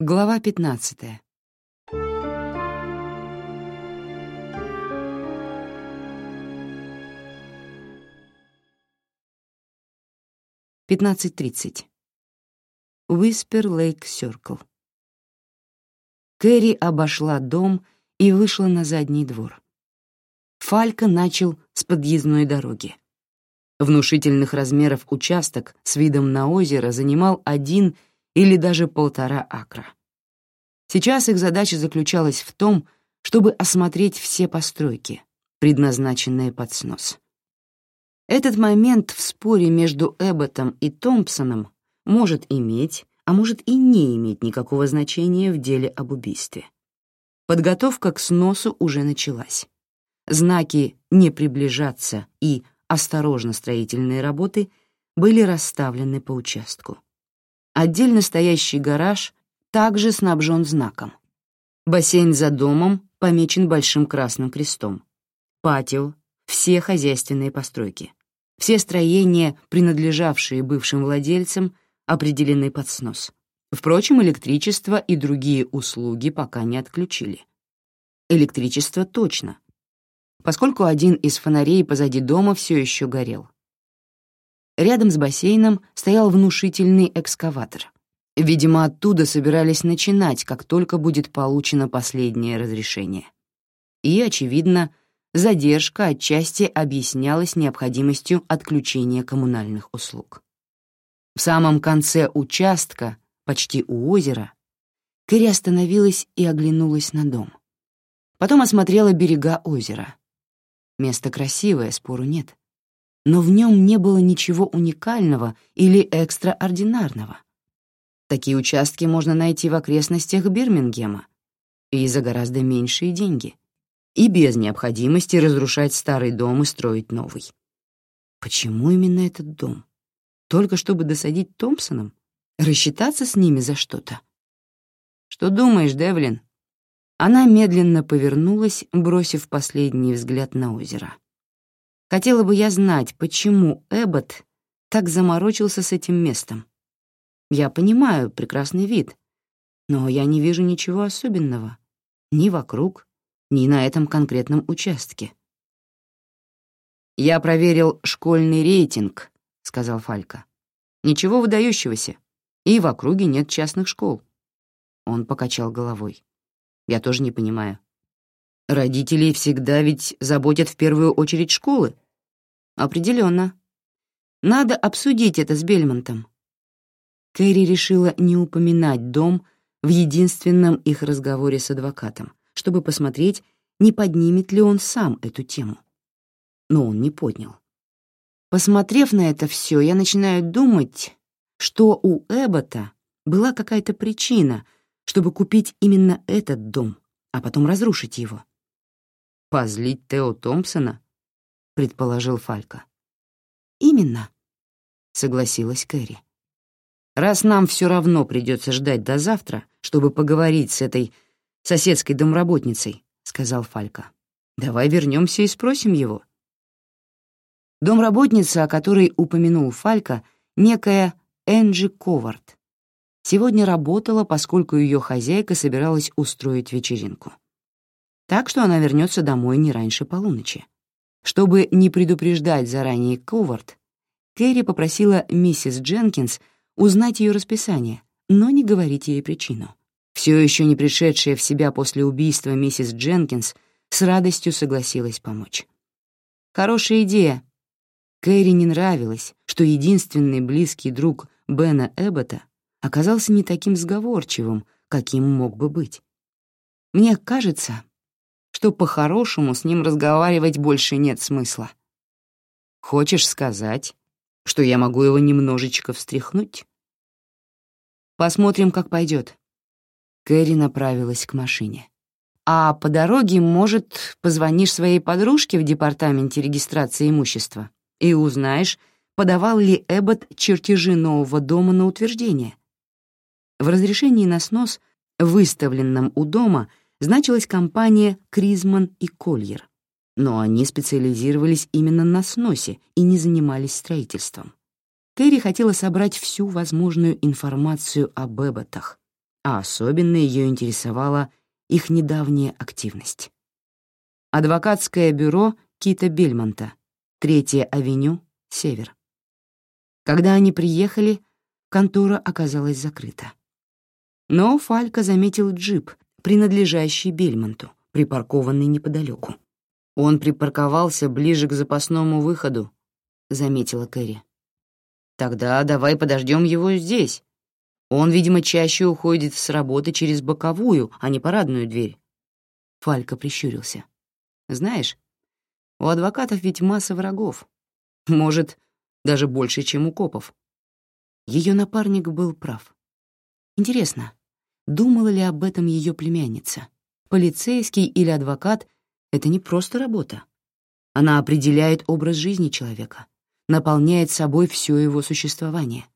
Глава 15. Пятнадцать тридцать. Уиспер Лейк Сёркл. Кэрри обошла дом и вышла на задний двор. Фалька начал с подъездной дороги. Внушительных размеров участок с видом на озеро занимал один или даже полтора акра. Сейчас их задача заключалась в том, чтобы осмотреть все постройки, предназначенные под снос. Этот момент в споре между Эбботом и Томпсоном может иметь, а может и не иметь никакого значения в деле об убийстве. Подготовка к сносу уже началась. Знаки «не приближаться» и «осторожно строительные работы» были расставлены по участку. Отдельно стоящий гараж также снабжен знаком. Бассейн за домом помечен большим красным крестом. Патио, все хозяйственные постройки. Все строения, принадлежавшие бывшим владельцам, определены под снос. Впрочем, электричество и другие услуги пока не отключили. Электричество точно, поскольку один из фонарей позади дома все еще горел. Рядом с бассейном стоял внушительный экскаватор. Видимо, оттуда собирались начинать, как только будет получено последнее разрешение. И, очевидно, задержка отчасти объяснялась необходимостью отключения коммунальных услуг. В самом конце участка, почти у озера, Кэрри остановилась и оглянулась на дом. Потом осмотрела берега озера. Место красивое, спору нет но в нем не было ничего уникального или экстраординарного. Такие участки можно найти в окрестностях Бирмингема и за гораздо меньшие деньги, и без необходимости разрушать старый дом и строить новый. Почему именно этот дом? Только чтобы досадить Томпсонам? Рассчитаться с ними за что-то? Что думаешь, Девлин? Она медленно повернулась, бросив последний взгляд на озеро. Хотела бы я знать, почему Эббот так заморочился с этим местом. Я понимаю, прекрасный вид, но я не вижу ничего особенного. Ни вокруг, ни на этом конкретном участке. «Я проверил школьный рейтинг», — сказал Фалька. «Ничего выдающегося, и в округе нет частных школ». Он покачал головой. «Я тоже не понимаю. Родителей всегда ведь заботят в первую очередь школы. Определенно. Надо обсудить это с Бельмонтом. Кэрри решила не упоминать дом в единственном их разговоре с адвокатом, чтобы посмотреть, не поднимет ли он сам эту тему. Но он не поднял. Посмотрев на это все, я начинаю думать, что у Эббота была какая-то причина, чтобы купить именно этот дом, а потом разрушить его. Позлить Тео Томпсона? предположил Фалька. Именно, согласилась Кэрри. Раз нам все равно придется ждать до завтра, чтобы поговорить с этой соседской домработницей, сказал Фалька. Давай вернемся и спросим его. Домработница, о которой упомянул Фалька, некая Энджи Ковард, сегодня работала, поскольку ее хозяйка собиралась устроить вечеринку так что она вернется домой не раньше полуночи. Чтобы не предупреждать заранее Ковард, Кэрри попросила миссис Дженкинс узнать ее расписание, но не говорить ей причину. Все еще не пришедшая в себя после убийства миссис Дженкинс с радостью согласилась помочь. Хорошая идея. Кэрри не нравилось, что единственный близкий друг Бена Эббота оказался не таким сговорчивым, каким мог бы быть. Мне кажется, что по-хорошему с ним разговаривать больше нет смысла. Хочешь сказать, что я могу его немножечко встряхнуть? Посмотрим, как пойдет. Кэрри направилась к машине. А по дороге, может, позвонишь своей подружке в департаменте регистрации имущества и узнаешь, подавал ли Эббот чертежи нового дома на утверждение. В разрешении на снос, выставленном у дома, значилась компания «Кризман и Кольер», но они специализировались именно на сносе и не занимались строительством. Кэрри хотела собрать всю возможную информацию об Эбботах, а особенно ее интересовала их недавняя активность. Адвокатское бюро Кита Бельмонта, Третья авеню, Север. Когда они приехали, контора оказалась закрыта. Но Фалька заметил джип, принадлежащий Бельмонту, припаркованный неподалеку. «Он припарковался ближе к запасному выходу», — заметила Кэрри. «Тогда давай подождем его здесь. Он, видимо, чаще уходит с работы через боковую, а не парадную дверь». Фалька прищурился. «Знаешь, у адвокатов ведь масса врагов. Может, даже больше, чем у копов». Ее напарник был прав. Интересно, думала ли об этом ее племянница? Полицейский или адвокат — это не просто работа. Она определяет образ жизни человека, наполняет собой все его существование.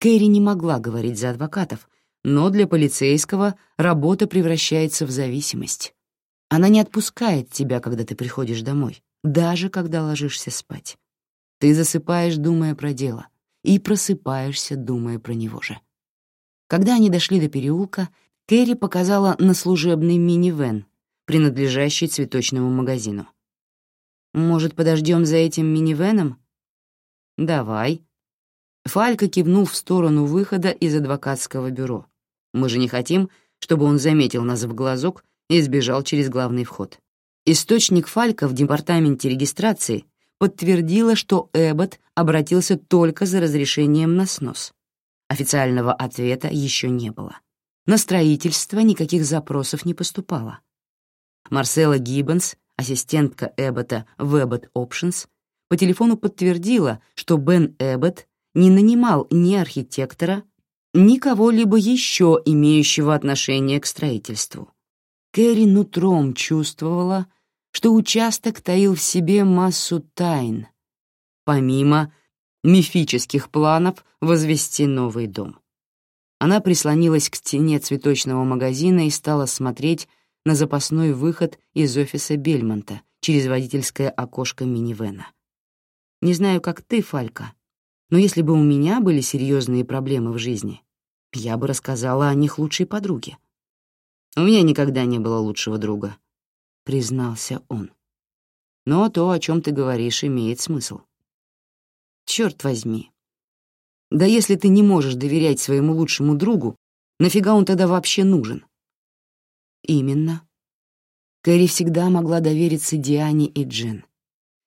Кэрри не могла говорить за адвокатов, но для полицейского работа превращается в зависимость. Она не отпускает тебя, когда ты приходишь домой, даже когда ложишься спать. Ты засыпаешь, думая про дело, и просыпаешься, думая про него же. Когда они дошли до переулка, Кэрри показала на служебный минивэн, принадлежащий цветочному магазину. «Может, подождем за этим минивэном?» «Давай». Фалька кивнул в сторону выхода из адвокатского бюро. «Мы же не хотим, чтобы он заметил нас в глазок и сбежал через главный вход». Источник Фалька в департаменте регистрации подтвердила, что Эббот обратился только за разрешением на снос. Официального ответа еще не было. На строительство никаких запросов не поступало. Марсела Гиббонс, ассистентка Эббота в Эббот Options, по телефону подтвердила, что Бен Эббот не нанимал ни архитектора, ни кого-либо еще имеющего отношение к строительству. Кэрри нутром чувствовала, что участок таил в себе массу тайн, помимо мифических планов возвести новый дом. Она прислонилась к стене цветочного магазина и стала смотреть на запасной выход из офиса Бельмонта через водительское окошко минивэна. Не знаю, как ты, Фалька, но если бы у меня были серьезные проблемы в жизни, я бы рассказала о них лучшей подруге. У меня никогда не было лучшего друга, признался он. Но то, о чем ты говоришь, имеет смысл. Черт возьми, да если ты не можешь доверять своему лучшему другу, нафига он тогда вообще нужен? Именно. Кэрри всегда могла довериться Диане и Джен.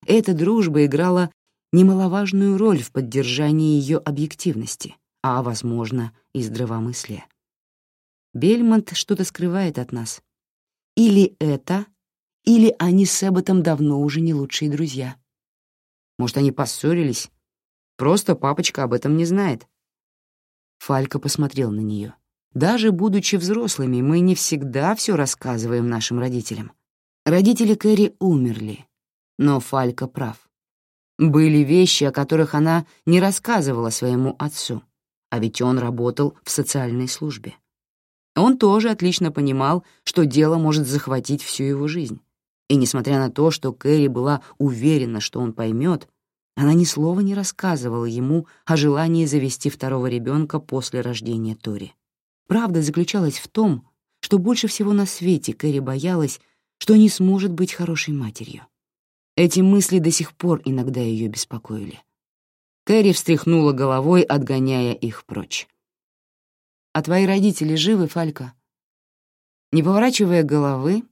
Эта дружба играла немаловажную роль в поддержании ее объективности, а, возможно, и здравомыслия. Бельмонт что-то скрывает от нас. Или это, или они с Эбботом давно уже не лучшие друзья. Может, они поссорились, Просто папочка об этом не знает». Фалька посмотрел на нее. «Даже будучи взрослыми, мы не всегда все рассказываем нашим родителям. Родители Кэрри умерли, но Фалька прав. Были вещи, о которых она не рассказывала своему отцу, а ведь он работал в социальной службе. Он тоже отлично понимал, что дело может захватить всю его жизнь. И несмотря на то, что Кэрри была уверена, что он поймет, она ни слова не рассказывала ему о желании завести второго ребенка после рождения Тори. Правда заключалась в том, что больше всего на свете Кэрри боялась, что не сможет быть хорошей матерью. Эти мысли до сих пор иногда ее беспокоили. Кэрри встряхнула головой, отгоняя их прочь. «А твои родители живы, Фалька?» Не поворачивая головы,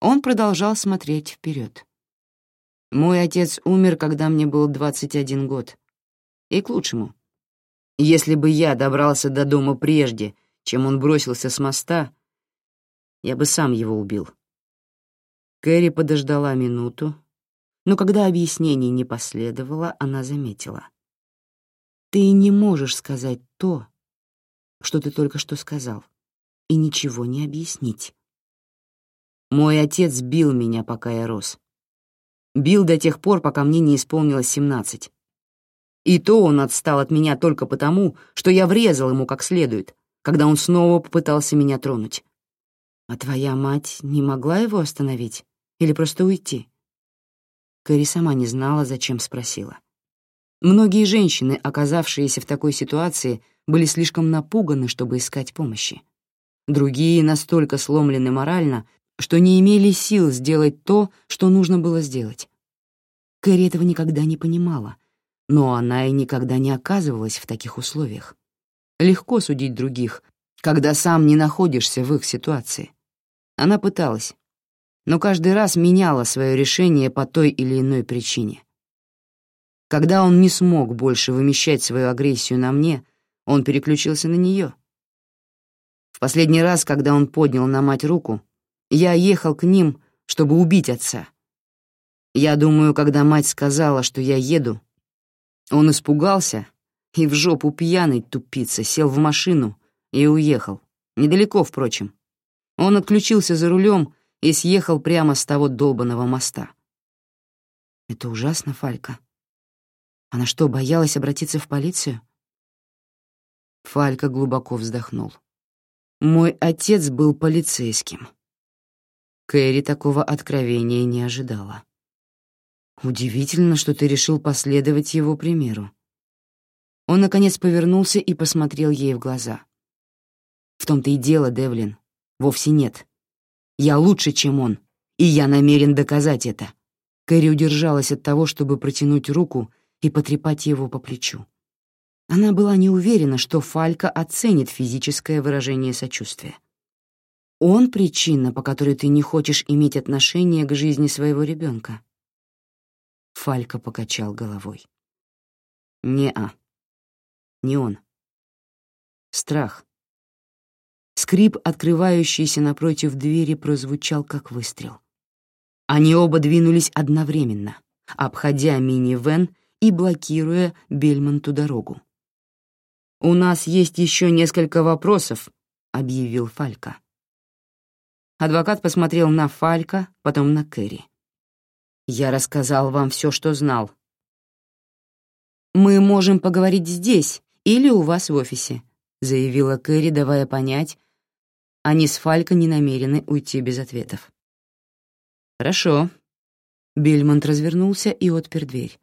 он продолжал смотреть вперед. Мой отец умер, когда мне был 21 год. И к лучшему. Если бы я добрался до дома прежде, чем он бросился с моста, я бы сам его убил. Кэрри подождала минуту, но когда объяснений не последовало, она заметила. «Ты не можешь сказать то, что ты только что сказал, и ничего не объяснить. Мой отец бил меня, пока я рос. Бил до тех пор, пока мне не исполнилось семнадцать. И то он отстал от меня только потому, что я врезал ему как следует, когда он снова попытался меня тронуть. А твоя мать не могла его остановить или просто уйти? Кэрри сама не знала, зачем спросила. Многие женщины, оказавшиеся в такой ситуации, были слишком напуганы, чтобы искать помощи. другие настолько сломлены морально, что не имели сил сделать то, что нужно было сделать. Кэрри этого никогда не понимала, но она и никогда не оказывалась в таких условиях. Легко судить других, когда сам не находишься в их ситуации. Она пыталась, но каждый раз меняла свое решение по той или иной причине. Когда он не смог больше вымещать свою агрессию на мне, он переключился на нее. В последний раз, когда он поднял на мать руку, я ехал к ним, чтобы убить отца. Я думаю, когда мать сказала, что я еду, он испугался и в жопу пьяный тупица сел в машину и уехал. Недалеко, впрочем. Он отключился за рулем и съехал прямо с того долбанного моста. Это ужасно, Фалька. Она что, боялась обратиться в полицию? Фалька глубоко вздохнул. Мой отец был полицейским. Кэрри такого откровения не ожидала. Удивительно, что ты решил последовать его примеру. Он, наконец, повернулся и посмотрел ей в глаза. В том-то и дело, Девлин. Вовсе нет. Я лучше, чем он, и я намерен доказать это. Кэрри удержалась от того, чтобы протянуть руку и потрепать его по плечу. Она была не уверена, что Фалька оценит физическое выражение сочувствия. Он причина, по которой ты не хочешь иметь отношение к жизни своего ребенка. Фалька покачал головой. Не-а. Не он. Страх. Скрип, открывающийся напротив двери, прозвучал как выстрел. Они оба двинулись одновременно, обходя мини-вен и блокируя Бельмонту дорогу. «У нас есть еще несколько вопросов», — объявил Фалька. Адвокат посмотрел на Фалька, потом на Кэрри. «Я рассказал вам все, что знал». «Мы можем поговорить здесь или у вас в офисе», — заявила Кэрри, давая понять, они с Фалька не намерены уйти без ответов. «Хорошо». Бельмонт развернулся и отпер дверь.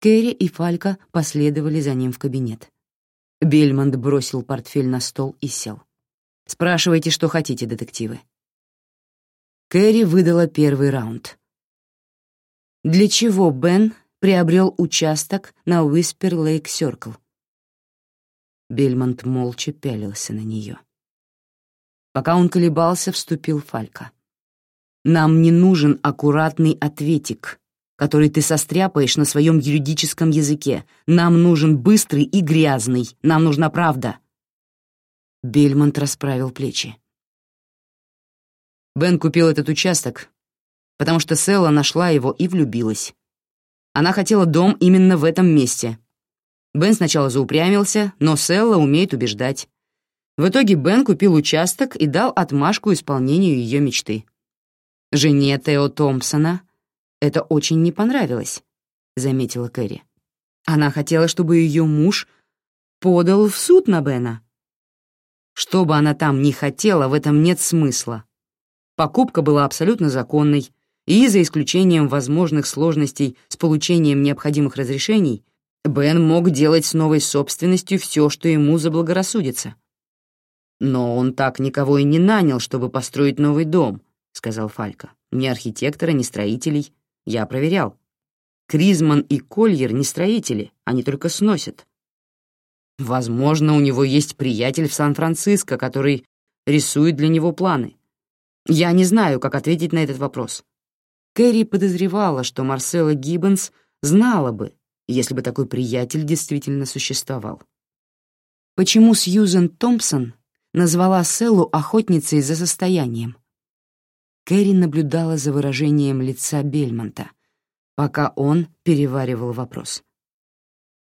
Кэрри и Фалька последовали за ним в кабинет. Бельмонт бросил портфель на стол и сел. «Спрашивайте, что хотите, детективы». Кэрри выдала первый раунд. Для чего Бен приобрел участок на Уиспер Лейк Сёркл? Бельмонт молча пялился на нее. Пока он колебался, вступил Фалька. «Нам не нужен аккуратный ответик, который ты состряпаешь на своем юридическом языке. Нам нужен быстрый и грязный. Нам нужна правда». Бельмонт расправил плечи. Бен купил этот участок, потому что Селла нашла его и влюбилась. Она хотела дом именно в этом месте. Бен сначала заупрямился, но Селла умеет убеждать. В итоге Бен купил участок и дал отмашку исполнению ее мечты. Жене Тео Томпсона это очень не понравилось, заметила Кэрри. Она хотела, чтобы ее муж подал в суд на Бена. Что бы она там ни хотела, в этом нет смысла. Покупка была абсолютно законной, и, за исключением возможных сложностей с получением необходимых разрешений, Бен мог делать с новой собственностью все, что ему заблагорассудится. «Но он так никого и не нанял, чтобы построить новый дом», — сказал Фалька. «Ни архитектора, ни строителей. Я проверял. Кризман и Кольер не строители, они только сносят. Возможно, у него есть приятель в Сан-Франциско, который рисует для него планы. Я не знаю, как ответить на этот вопрос. Кэрри подозревала, что Марсела Гиббонс знала бы, если бы такой приятель действительно существовал. Почему Сьюзен Томпсон назвала Селлу охотницей за состоянием? Кэрри наблюдала за выражением лица Бельмонта, пока он переваривал вопрос.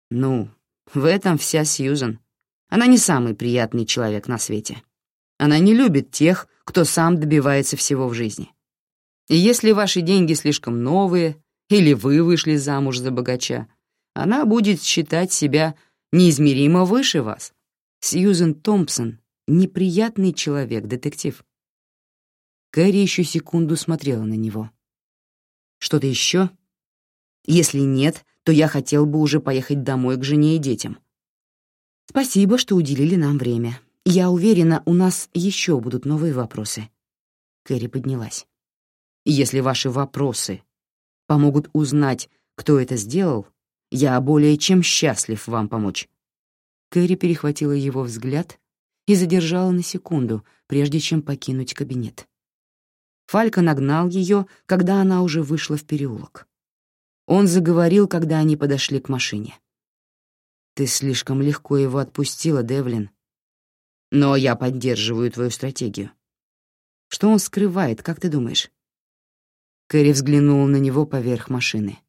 «Ну, в этом вся Сьюзан. Она не самый приятный человек на свете. Она не любит тех, кто сам добивается всего в жизни. И если ваши деньги слишком новые, или вы вышли замуж за богача, она будет считать себя неизмеримо выше вас. Сьюзен Томпсон — неприятный человек, детектив. Кэрри еще секунду смотрела на него. «Что-то еще? Если нет, то я хотел бы уже поехать домой к жене и детям. Спасибо, что уделили нам время. Я уверена, у нас еще будут новые вопросы. Кэрри поднялась. Если ваши вопросы помогут узнать, кто это сделал, я более чем счастлив вам помочь. Кэрри перехватила его взгляд и задержала на секунду, прежде чем покинуть кабинет. Фалька нагнал ее, когда она уже вышла в переулок. Он заговорил, когда они подошли к машине. «Ты слишком легко его отпустила, Девлин. Но я поддерживаю твою стратегию. Что он скрывает, как ты думаешь?» Кэрри взглянула на него поверх машины.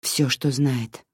«Все, что знает.